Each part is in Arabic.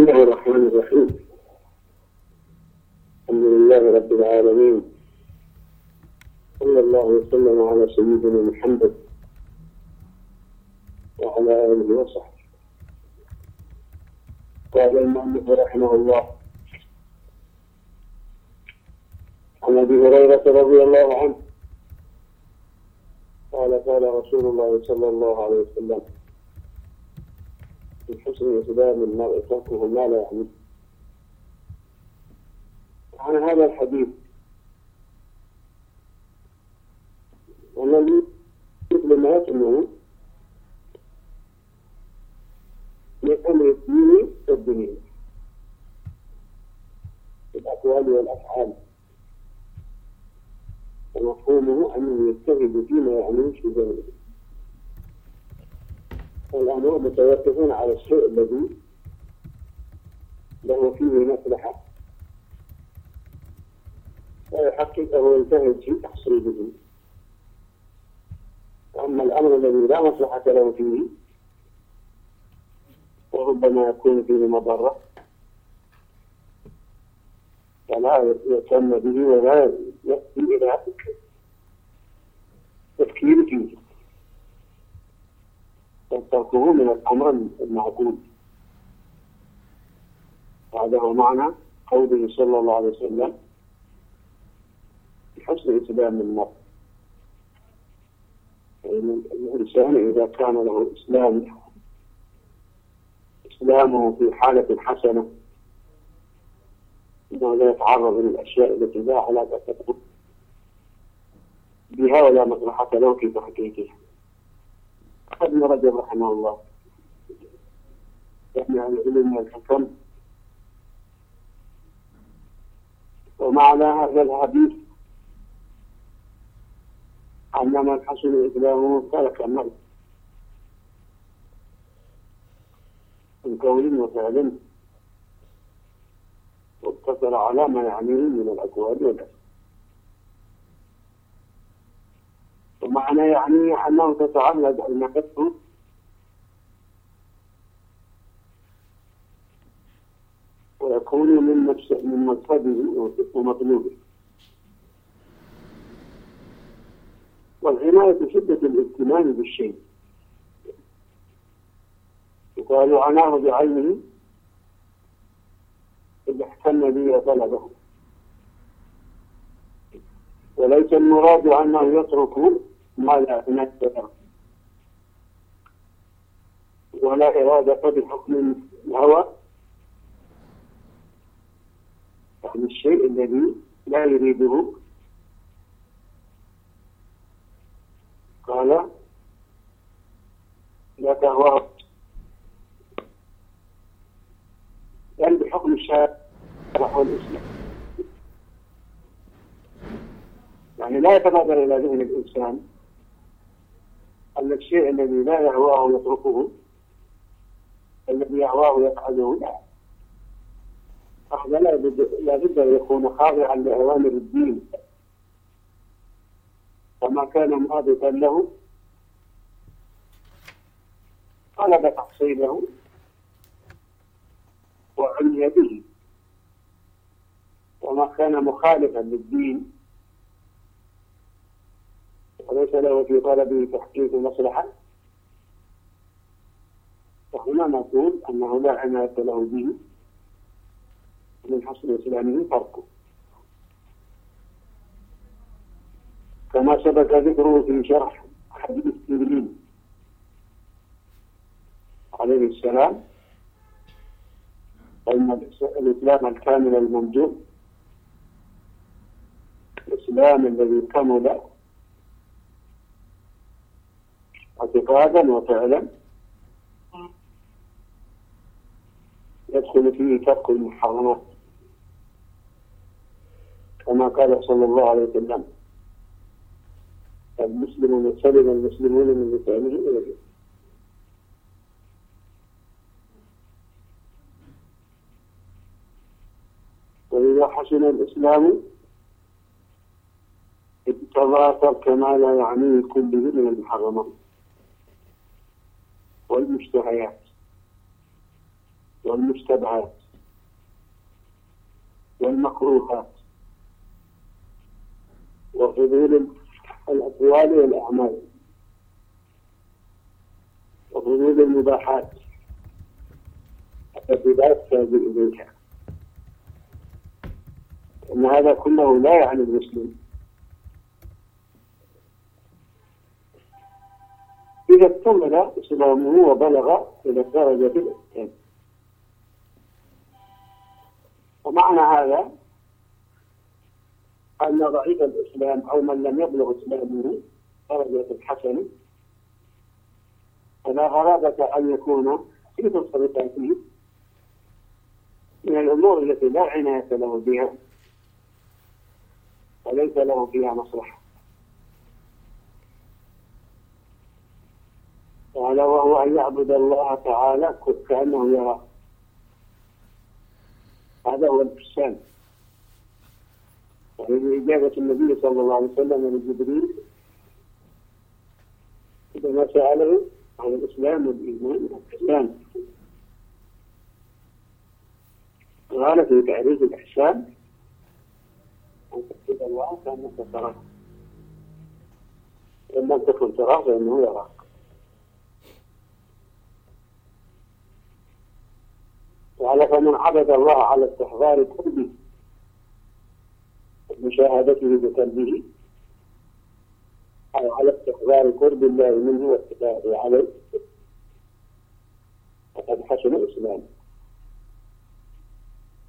الله الرحمن الرحيم. الحمد لله رب العالمين. صلى الله وسلم على سيدنا محمد وعلى آله وصحبه. قال المؤلف رحمه الله عن أبي هريرة رضي الله عنه قال قال رسول الله صلى الله عليه وسلم من حسن إسلام المرء تركه ما لا يعنيه عن هذا الحديث. والذي مثل ما يسمعون من أمر الدين والدنيا. الأقوال والأفعال. ومفهومه أنه يجتهد فيما يعنيه في ذلك. والأمر متوقفون على الشيء الذي له فيه مصلحة. ويحقق ويجتهد في تحصيله. أما الأمر الذي لا مصلحة له فيه وربما يكون فيه مضرة فلا يهتم به ولا يأتي إلى تفكير فيه. وتركه من الأمر المعقول. هذا هو معنى قوله صلى الله عليه وسلم بحسن إسلام المرء يعني الإنسان إذا كان له إسلام إسلامه في حالة حسنة إنه لا يتعرض للأشياء التي لا علاقة له. بها ولا مصلحة له في تحقيقها. ابن رجب رحمه الله. يعني عن العلم والحكم ومعنى هذا الحديث أن من حسن إسلامه ترك المرء من قول وفعل. واقتصر على ما يعنيه من الأقوال والأفعال. ومعنى يعني أنه تتعلق المحبة ويكون من من مقصده ومطلوبه والعناية شدة الاهتمام بالشيء. يقال عناه بعينه إذا احتم به وطلبه. وليس المراد أنه يترك ما لا ينفذ ولا إرادة بحكم الهوى؟ يعني الشيء الذي لا يريده. قال لا تهواه. بل بحكم الشارع والإسلام. يعني لا يتبادر إلى ذهن الإنسان. أن الشيء الذي لا يهواه يتركه الذي يهواه يفعله لا. هذا لا بد أن يكون خاضعا لأوامر الدين. وما كان مضبطا له. طلب تحصيله وعني به وما كان مخالفا للدين. وليس له في طلبه تحقيق مصلحة؟ فهنا نقول أنه لا عناية له به. من حسن إسلامه تركه كما سبق ذكره في شرح حديث جبريل عليه السلام. فإن الإسلام الكامل الممدوح الإسلام الذي كمل اعتقادا وفعلا يدخل فيه ترك المحرمات. كما قال صلى الله عليه وسلم المسلم سلم المسلمون من لسانه ويده. وإذا حسن الإسلام اقتضى ترك ما لا يعنيه كله من المحرمات. والمشتهيات والمشتبهات والمكروهات وفضول الأقوال والأعمال. وفضول المباحات. التي لا يحتاج إليها أن هذا كله لا يعني المسلم. إذا اكتمل إسلامه وبلغ إلى درجة الإسلام. ومعنى هذا أن ضعيف الإسلام أو من لم يبلغ إسلامه درجة الحسن فلا غرابة أن يكون في تصرفاته من الأمور التي لا عناية له بها وليس له فيها مصلحة. قال وهو أن يعبد الله تعالى كأنه يرى. هذا هو الإحسان وهي إجابة النبي صلى الله عليه وسلم لجبريل عندما سأله عن الإسلام والإيمان والإحسان. قال في تعريف الإحسان أن تعبد الله كأنك تراه. لم تكن تراه فإنه يراك. فمن عبد الله على استحضار قربه مشاهدته بقلبه أو على استحضار قرب الله منه واتباعه عليه فقد حسن الإسلام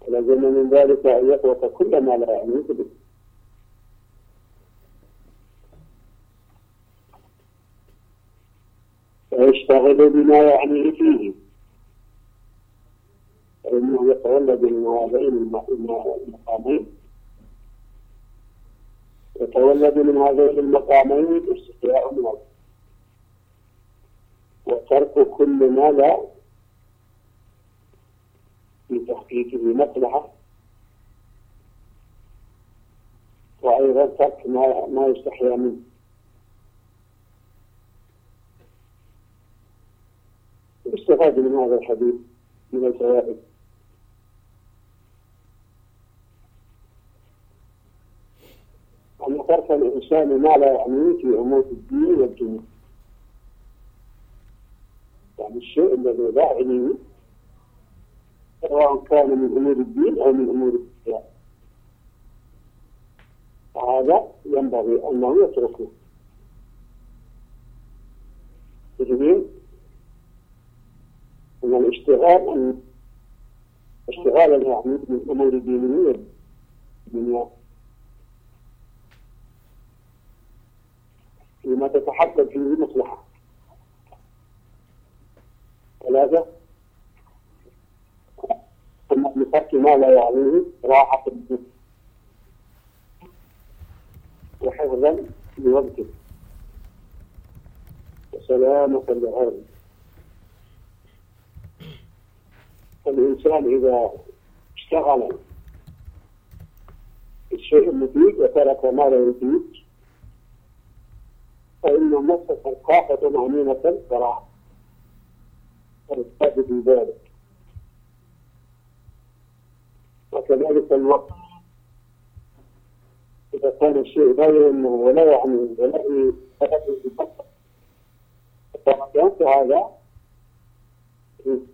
ولزم من ذلك أن يترك كل ما لا يعنيه به. ويشتغل بما يعنيه فيه. فإنه يتولد من هذين المقامين. يتولد من هذين المقامين الاستحياء من الله وترك كل ما لا في تحقيقه مصلحة. وأيضا ترك ما ما يستحيا منه. استفاد من هذا الحديث من الفوائد. الإنسان ما لا يعنيه في أمور الدين والدنيا. يعني الشيء الذي لا يعنيه سواء كان من أمور الدين أو من أمور الدنيا فهذا ينبغي أنه يتركه. تجدين أن الاشتغال أن اشتغال يعني من أمور الدينية الدنيا فيما تتحقق فيه المصلحة. ثلاثة. بترك ما لا يعنيه راحة الجسم. وحفظا لوقته وسلامة لعرضه فالإنسان إذا اشتغل الشيء المفيد وترك ما لا يفيد فإن نفسه القاحة معنونة فراح. في ذلك. وكذلك الوقت. إذا كان الشيء لا يهمه ولا يعني ولا يتوقف هذا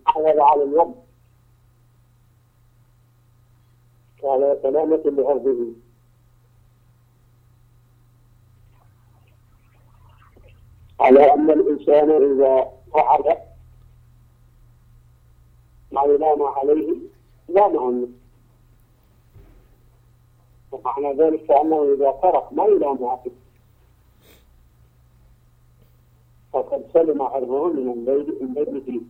حمل على الوقت. وعلى سلامة لأرضه على أن الإنسان إذا فعل ما يلام عليه لا عنه. ومعنى ذلك أنه إذا ترك ما يلام عليه. فقد سلم عرضه من الليل الليل فيه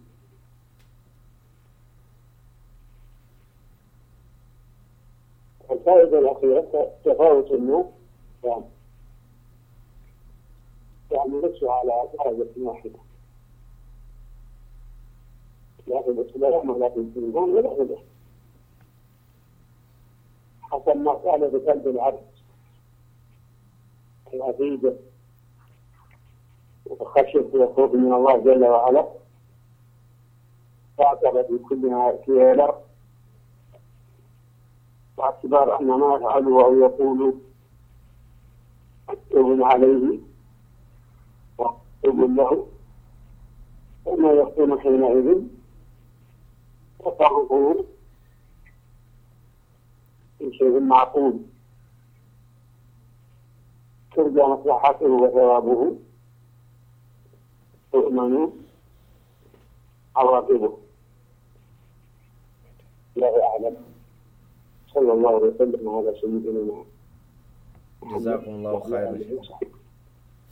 الفائدة الأخيرة تفاوت النوم. يعني يعني ليس على درجة واحدة. لا في الإسلام ولا في الإيمان ولا في الإحسان حسب ما قال بقلب العبد العقيدة وخشية وخوف من الله جل وعلا. تعتبر كلها كيالر باعتبار أن ما يفعله أو يقول مكتوب عليه. ومكتوب له فما يكون حينئذ وطهره في شيء معقول ترجى مصلحته وثوابه تؤمن عواقبه الله أعلم. صلى الله عليه وسلم على سيدنا جزاكم الله خيرا.